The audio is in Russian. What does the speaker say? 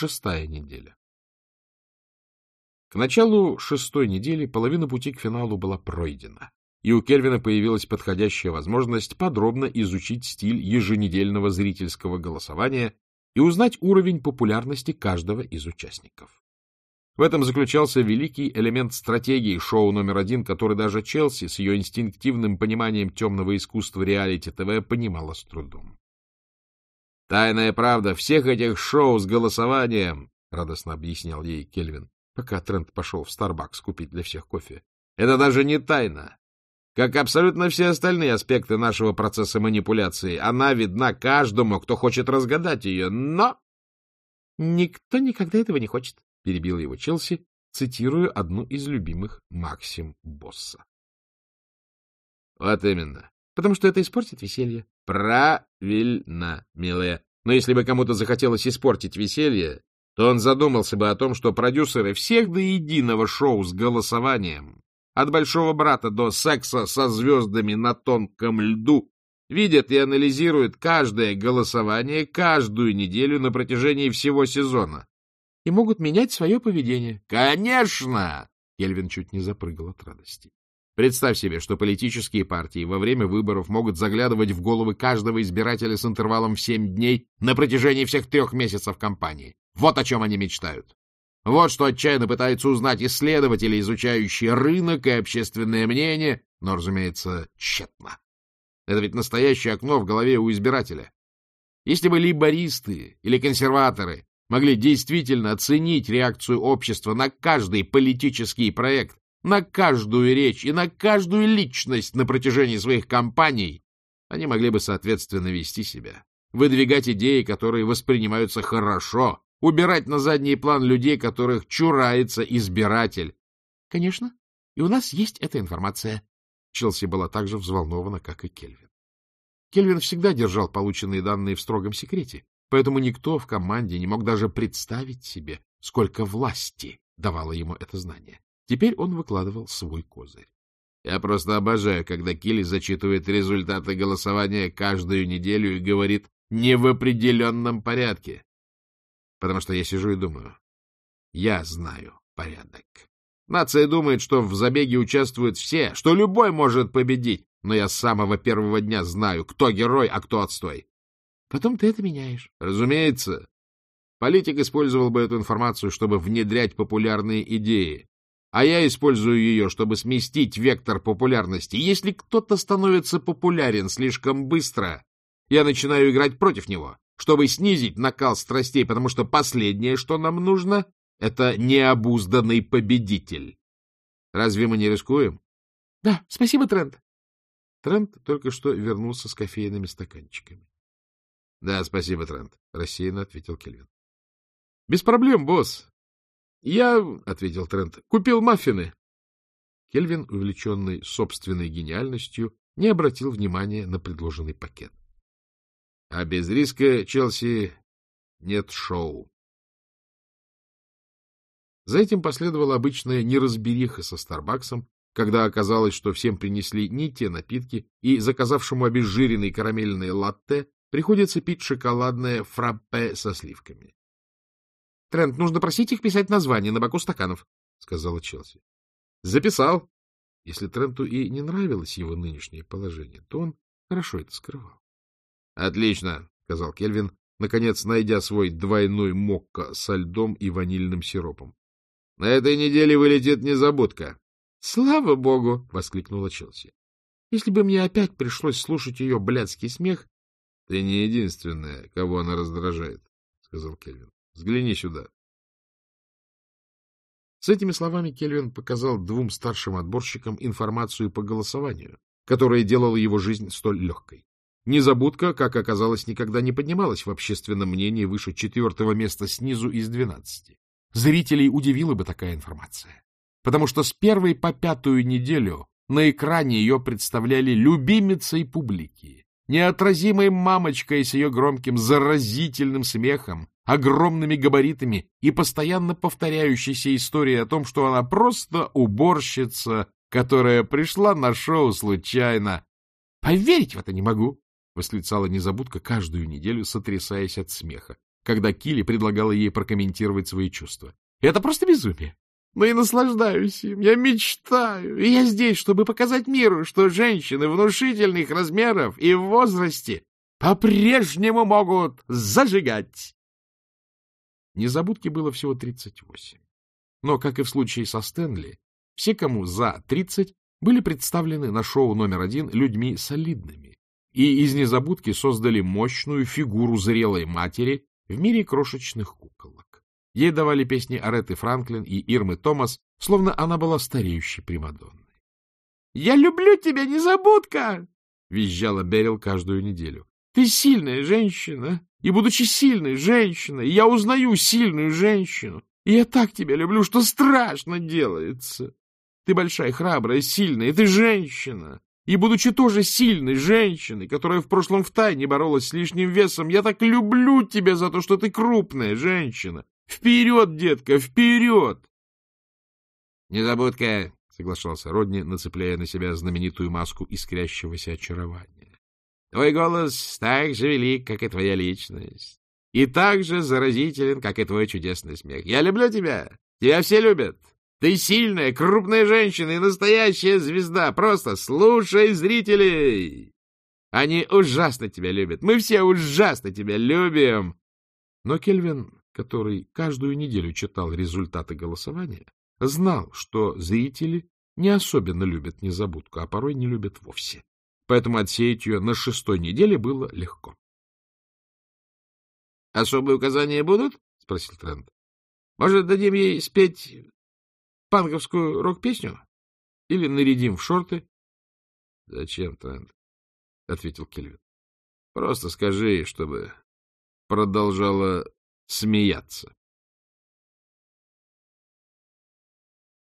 Шестая неделя. К началу шестой недели половина пути к финалу была пройдена, и у Кельвина появилась подходящая возможность подробно изучить стиль еженедельного зрительского голосования и узнать уровень популярности каждого из участников. В этом заключался великий элемент стратегии шоу номер один, который даже Челси с ее инстинктивным пониманием темного искусства реалити-ТВ понимала с трудом. «Тайная правда всех этих шоу с голосованием», — радостно объяснял ей Кельвин, пока Трент пошел в Старбакс купить для всех кофе. Это даже не тайна. Как абсолютно все остальные аспекты нашего процесса манипуляции, она видна каждому, кто хочет разгадать ее, но... — Никто никогда этого не хочет, — перебила его Челси, цитируя одну из любимых Максим Босса. — Вот именно. Потому что это испортит веселье. — Правильно, милая. Но если бы кому-то захотелось испортить веселье, то он задумался бы о том, что продюсеры всех до единого шоу с голосованием, от «Большого брата» до «Секса со звездами на тонком льду», видят и анализируют каждое голосование каждую неделю на протяжении всего сезона. И могут менять свое поведение. Конечно! Кельвин чуть не запрыгал от радости. Представь себе, что политические партии во время выборов могут заглядывать в головы каждого избирателя с интервалом в семь дней на протяжении всех трех месяцев кампании. Вот о чем они мечтают. Вот что отчаянно пытаются узнать исследователи, изучающие рынок и общественное мнение, но, разумеется, тщетно. Это ведь настоящее окно в голове у избирателя. Если бы либористы или консерваторы могли действительно оценить реакцию общества на каждый политический проект, на каждую речь и на каждую личность на протяжении своих кампаний, они могли бы соответственно вести себя, выдвигать идеи, которые воспринимаются хорошо, убирать на задний план людей, которых чурается избиратель. — Конечно, и у нас есть эта информация. Челси была так же взволнована, как и Кельвин. Кельвин всегда держал полученные данные в строгом секрете, поэтому никто в команде не мог даже представить себе, сколько власти давало ему это знание. Теперь он выкладывал свой козырь. Я просто обожаю, когда Килли зачитывает результаты голосования каждую неделю и говорит «не в определенном порядке». Потому что я сижу и думаю, я знаю порядок. Нация думает, что в забеге участвуют все, что любой может победить, но я с самого первого дня знаю, кто герой, а кто отстой. Потом ты это меняешь. Разумеется. Политик использовал бы эту информацию, чтобы внедрять популярные идеи. А я использую ее, чтобы сместить вектор популярности. Если кто-то становится популярен слишком быстро, я начинаю играть против него чтобы снизить накал страстей, потому что последнее, что нам нужно, это необузданный победитель. Разве мы не рискуем? — Да, спасибо, Трент. Трент только что вернулся с кофейными стаканчиками. — Да, спасибо, Трент, — рассеянно ответил Кельвин. — Без проблем, босс. — Я, — ответил Трент, — купил маффины. Кельвин, увлеченный собственной гениальностью, не обратил внимания на предложенный пакет. А без риска, Челси, нет шоу. За этим последовала обычная неразбериха со Старбаксом, когда оказалось, что всем принесли не те напитки, и заказавшему обезжиренный карамельное латте приходится пить шоколадное фраппе со сливками. — Трент, нужно просить их писать название на боку стаканов, — сказала Челси. — Записал. Если Тренту и не нравилось его нынешнее положение, то он хорошо это скрывал. Отлично, — сказал Кельвин, наконец найдя свой двойной мокко со льдом и ванильным сиропом. — На этой неделе вылетит незабудка. — Слава богу! — воскликнула Челси. — Если бы мне опять пришлось слушать ее блядский смех... — Ты не единственная, кого она раздражает, — сказал Кельвин. — Взгляни сюда. С этими словами Кельвин показал двум старшим отборщикам информацию по голосованию, которая делала его жизнь столь легкой. Незабудка, как оказалось, никогда не поднималась в общественном мнении выше четвертого места снизу из двенадцати. Зрителей удивила бы такая информация, потому что с первой по пятую неделю на экране ее представляли любимицей публики, неотразимой мамочкой с ее громким заразительным смехом, огромными габаритами и постоянно повторяющейся историей о том, что она просто уборщица, которая пришла на шоу случайно. Поверить в это не могу, — восклицала незабудка каждую неделю, сотрясаясь от смеха. — когда Килли предлагала ей прокомментировать свои чувства. — Это просто безумие. Но и наслаждаюсь им, я мечтаю. И я здесь, чтобы показать миру, что женщины внушительных размеров и в возрасте по-прежнему могут зажигать. Незабудки было всего 38. Но, как и в случае со Стэнли, все, кому за 30, были представлены на шоу номер один людьми солидными, и из незабудки создали мощную фигуру зрелой матери в мире крошечных куколок. Ей давали песни Ареты Франклин и Ирмы Томас, словно она была стареющей Примадонной. — Я люблю тебя, незабудка! — визжала Берил каждую неделю. — Ты сильная женщина, и, будучи сильной женщиной, я узнаю сильную женщину, и я так тебя люблю, что страшно делается. Ты большая, храбрая, сильная, ты женщина. И, будучи тоже сильной женщиной, которая в прошлом втайне боролась с лишним весом, я так люблю тебя за то, что ты крупная женщина. Вперед, детка, вперед! Незабудка, — соглашался Родни, нацепляя на себя знаменитую маску искрящегося очарования. Твой голос так же велик, как и твоя личность, и так же заразителен, как и твой чудесный смех. Я люблю тебя, тебя все любят. Ты сильная, крупная женщина и настоящая звезда. Просто слушай зрителей. Они ужасно тебя любят. Мы все ужасно тебя любим. Но Кельвин, который каждую неделю читал результаты голосования, знал, что зрители не особенно любят незабудку, а порой не любят вовсе. Поэтому отсеять ее на шестой неделе было легко. — Особые указания будут? — спросил Трент. — Может, дадим ей спеть панковскую рок-песню? Или нарядим в шорты? — Зачем, Трент? — ответил Кельвин. — Просто скажи, чтобы продолжала смеяться.